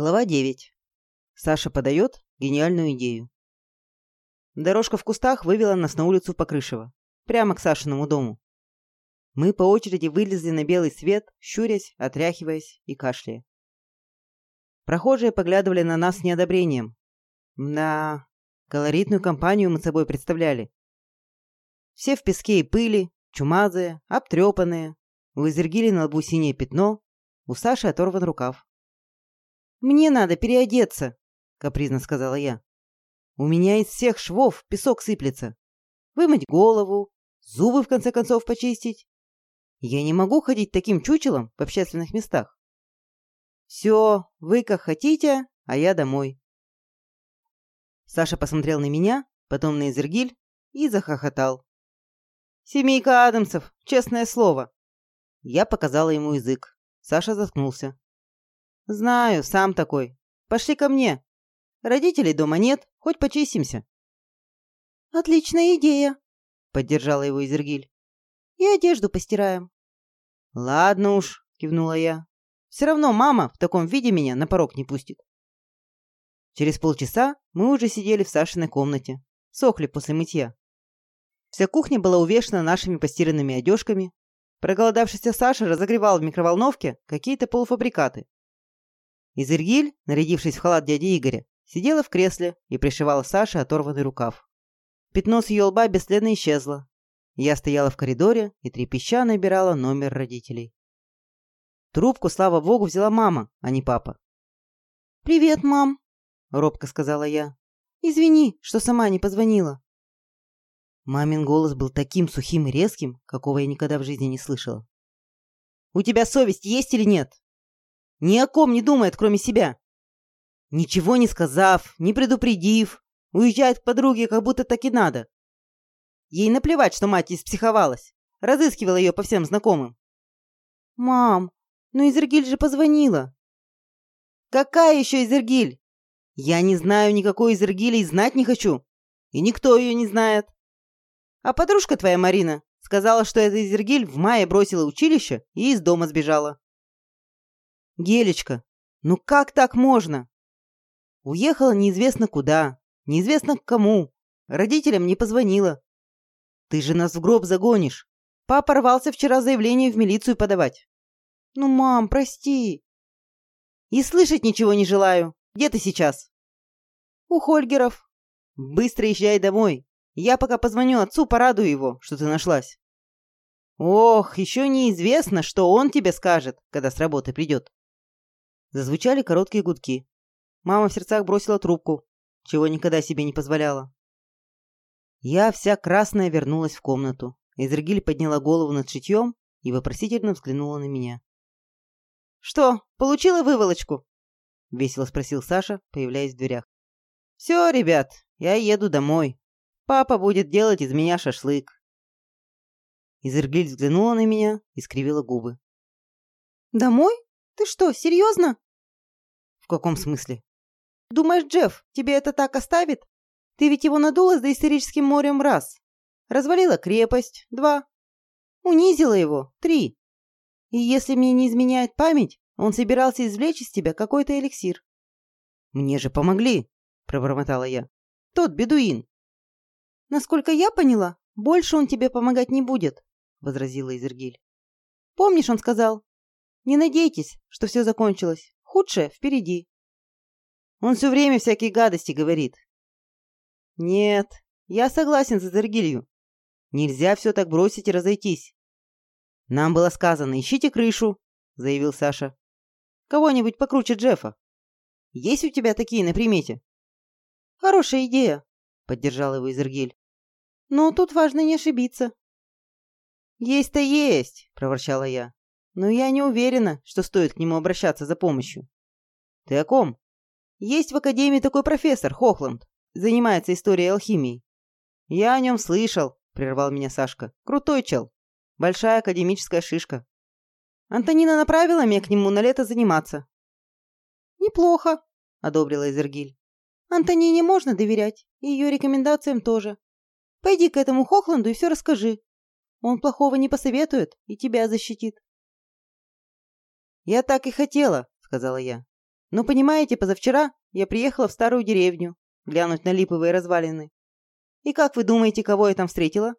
Глава 9. Саша подает гениальную идею. Дорожка в кустах вывела нас на улицу Покрышева, прямо к Сашиному дому. Мы по очереди вылезли на белый свет, щурясь, отряхиваясь и кашляя. Прохожие поглядывали на нас с неодобрением. Да, колоритную компанию мы собой представляли. Все в песке и пыли, чумазые, обтрепанные. У Изергили на лбу синее пятно, у Саши оторван рукав. «Мне надо переодеться», — капризно сказала я. «У меня из всех швов песок сыплется. Вымыть голову, зубы в конце концов почистить. Я не могу ходить таким чучелом в общественных местах. Все, вы как хотите, а я домой». Саша посмотрел на меня, потом на Изергиль и захохотал. «Семейка Адамсов, честное слово!» Я показала ему язык. Саша заткнулся. «Знаю, сам такой. Пошли ко мне. Родителей дома нет, хоть почистимся». «Отличная идея», — поддержала его Изергиль. «И одежду постираем». «Ладно уж», — кивнула я. «Все равно мама в таком виде меня на порог не пустит». Через полчаса мы уже сидели в Сашиной комнате, сохли после мытья. Вся кухня была увешана нашими постиранными одежками. Проголодавшийся Саша разогревал в микроволновке какие-то полуфабрикаты, Изергиль, нарядившись в халат дяди Игоря, сидела в кресле и пришивала Саше оторванный рукав. Пятно с ее лба бесследно исчезло. Я стояла в коридоре и трепеща набирала номер родителей. Трубку, слава богу, взяла мама, а не папа. «Привет, мам», — робко сказала я. «Извини, что сама не позвонила». Мамин голос был таким сухим и резким, какого я никогда в жизни не слышала. «У тебя совесть есть или нет?» Ни о ком не думает, кроме себя. Ничего не сказав, не предупредив, уезжает к подруге, как будто так и надо. Ей наплевать, что мать испсиховалась. Разыскивала ее по всем знакомым. «Мам, ну Изергиль же позвонила». «Какая еще Изергиль? Я не знаю никакой Изергили и знать не хочу. И никто ее не знает. А подружка твоя, Марина, сказала, что эта Изергиль в мае бросила училище и из дома сбежала. Гелечка, ну как так можно? Уехала неизвестно куда, неизвестно к кому. Родителям не позвонила. Ты же нас в гроб загонишь. Папа рвался вчера заявление в милицию подавать. Ну, мам, прости. И слышать ничего не желаю. Где ты сейчас? У Хольгеров. Быстро езжай домой. Я пока позвоню отцу, порадую его, что ты нашлась. Ох, еще неизвестно, что он тебе скажет, когда с работы придет. Зазвучали короткие гудки. Мама в сердцах бросила трубку, чего никогда себе не позволяла. Я вся красная вернулась в комнату. Изергиль подняла голову над шитьем и вопросительно взглянула на меня. «Что, получила выволочку?» — весело спросил Саша, появляясь в дверях. «Все, ребят, я еду домой. Папа будет делать из меня шашлык». Изерглиль взглянула на меня и скривила губы. «Домой?» Ты что, серьезно? В каком смысле? Думаешь, Джефф тебе это так оставит? Ты ведь его надула с доисторическим морем раз. Развалила крепость – два. Унизила его – три. И если мне не изменяет память, он собирался извлечь из тебя какой-то эликсир. «Мне же помогли!» – пробормотала я. «Тот бедуин!» «Насколько я поняла, больше он тебе помогать не будет», – возразила Изергиль. «Помнишь, он сказал, не надейтесь, что все закончилось. Худшее впереди. Он все время всякие гадости говорит. Нет, я согласен с Эзергилью. Нельзя все так бросить и разойтись. Нам было сказано, ищите крышу, заявил Саша. Кого-нибудь покруче Джеффа. Есть у тебя такие на примете? Хорошая идея, поддержал его Изергиль. Но тут важно не ошибиться. Есть-то есть, проворчала я но я не уверена, что стоит к нему обращаться за помощью. Ты о ком? Есть в академии такой профессор, Хохланд, занимается историей алхимии. Я о нем слышал, прервал меня Сашка. Крутой чел. Большая академическая шишка. Антонина направила меня к нему на лето заниматься. Неплохо, одобрила Изергиль. Антонине можно доверять, и ее рекомендациям тоже. Пойди к этому Хохланду и все расскажи. Он плохого не посоветует и тебя защитит. «Я так и хотела», — сказала я. Но понимаете, позавчера я приехала в старую деревню глянуть на липовые развалины. И как вы думаете, кого я там встретила?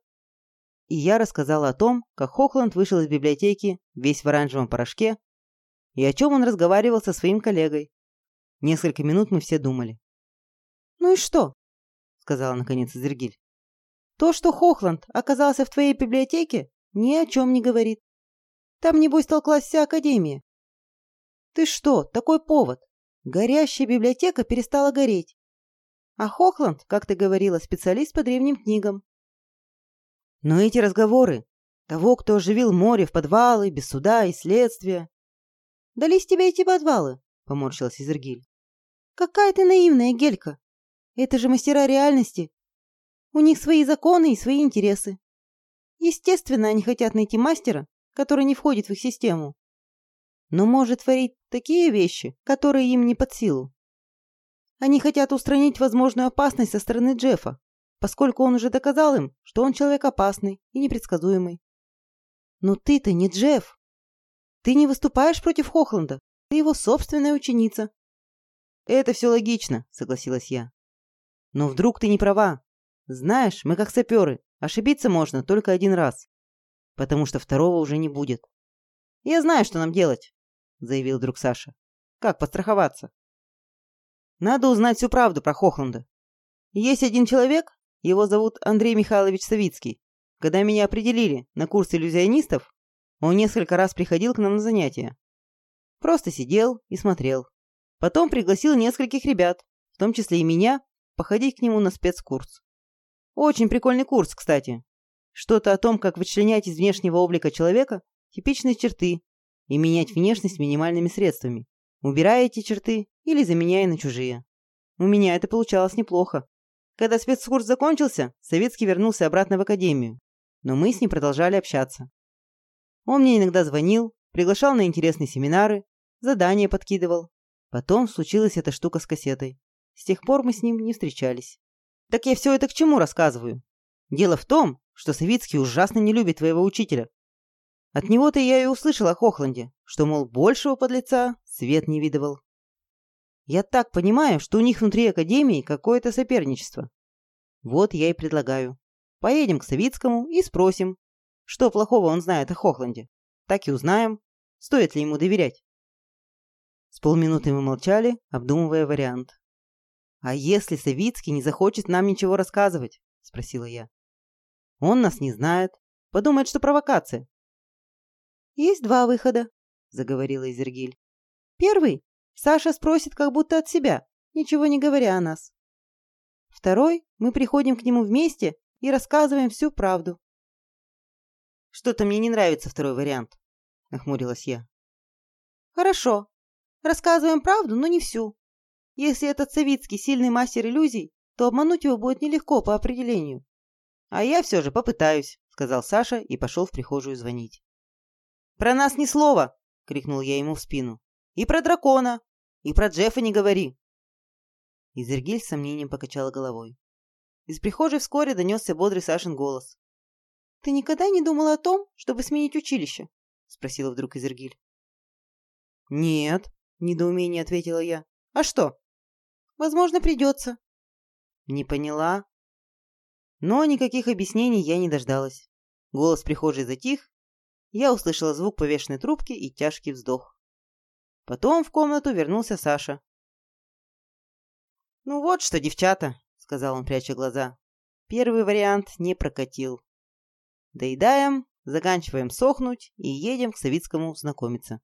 И я рассказала о том, как Хохланд вышел из библиотеки весь в оранжевом порошке и о чем он разговаривал со своим коллегой. Несколько минут мы все думали. «Ну и что?» — сказала наконец Зергиль. «То, что Хохланд оказался в твоей библиотеке, ни о чем не говорит. Там, небось, толклась вся Академия. Ты что, такой повод? Горящая библиотека перестала гореть. А Хохланд, как ты говорила, специалист по древним книгам. Но эти разговоры того, кто оживил море в подвалы, без суда и следствия. Дались тебе эти подвалы, поморщилась Изергиль. Какая ты наивная, Гелька. Это же мастера реальности. У них свои законы и свои интересы. Естественно, они хотят найти мастера, который не входит в их систему. Но может творить такие вещи, которые им не под силу. Они хотят устранить возможную опасность со стороны Джеффа, поскольку он уже доказал им, что он человек опасный и непредсказуемый. Но ты-то не Джефф. Ты не выступаешь против Хохланда. Ты его собственная ученица. Это все логично, согласилась я. Но вдруг ты не права. Знаешь, мы как саперы. Ошибиться можно только один раз. Потому что второго уже не будет. Я знаю, что нам делать, заявил друг Саша. Как подстраховаться? Надо узнать всю правду про Хохланда. Есть один человек, его зовут Андрей Михайлович Савицкий. Когда меня определили на курс иллюзионистов, он несколько раз приходил к нам на занятия. Просто сидел и смотрел. Потом пригласил нескольких ребят, в том числе и меня, походить к нему на спецкурс. Очень прикольный курс, кстати. Что-то о том, как вычленять из внешнего облика человека типичные черты и менять внешность минимальными средствами убирая эти черты или заменяя на чужие. У меня это получалось неплохо. Когда спецкурс закончился, Советский вернулся обратно в академию, но мы с ним продолжали общаться. Он мне иногда звонил, приглашал на интересные семинары, задания подкидывал. Потом случилась эта штука с кассетой. С тех пор мы с ним не встречались. Так я все это к чему рассказываю? Дело в том, что Савицкий ужасно не любит твоего учителя, от него-то я и услышал о Хохланде, что, мол, большего подлеца свет не видывал. Я так понимаю, что у них внутри Академии какое-то соперничество. Вот я и предлагаю. Поедем к Савицкому и спросим, что плохого он знает о Хохланде. Так и узнаем, стоит ли ему доверять. С полминуты мы молчали, обдумывая вариант. «А если Савицкий не захочет нам ничего рассказывать?» – спросила я. «Он нас не знает. Подумает, что провокация. «Есть два выхода», — заговорила Изергиль. «Первый. Саша спросит как будто от себя, ничего не говоря о нас. Второй. Мы приходим к нему вместе и рассказываем всю правду». «Что-то мне не нравится второй вариант», — нахмурилась я. «Хорошо. Рассказываем правду, но не всю. Если этот Савицкий сильный мастер иллюзий, то обмануть его будет нелегко по определению». «А я все же попытаюсь», — сказал Саша и пошел в прихожую звонить. «Про нас ни слова!» — крикнул я ему в спину. «И про дракона! И про Джеффа не говори!» Изергиль с сомнением покачала головой. Из прихожей вскоре донесся бодрый Сашин голос. «Ты никогда не думала о том, чтобы сменить училище?» — спросила вдруг Изергиль. «Нет», — недоумение ответила я. «А что?» «Возможно, придется». «Не поняла». Но никаких объяснений я не дождалась. Голос прихожей затих, я услышала звук повешенной трубки и тяжкий вздох. Потом в комнату вернулся Саша. «Ну вот что, девчата», — сказал он, пряча глаза. «Первый вариант не прокатил. Доедаем, заканчиваем сохнуть и едем к Савицкому знакомиться».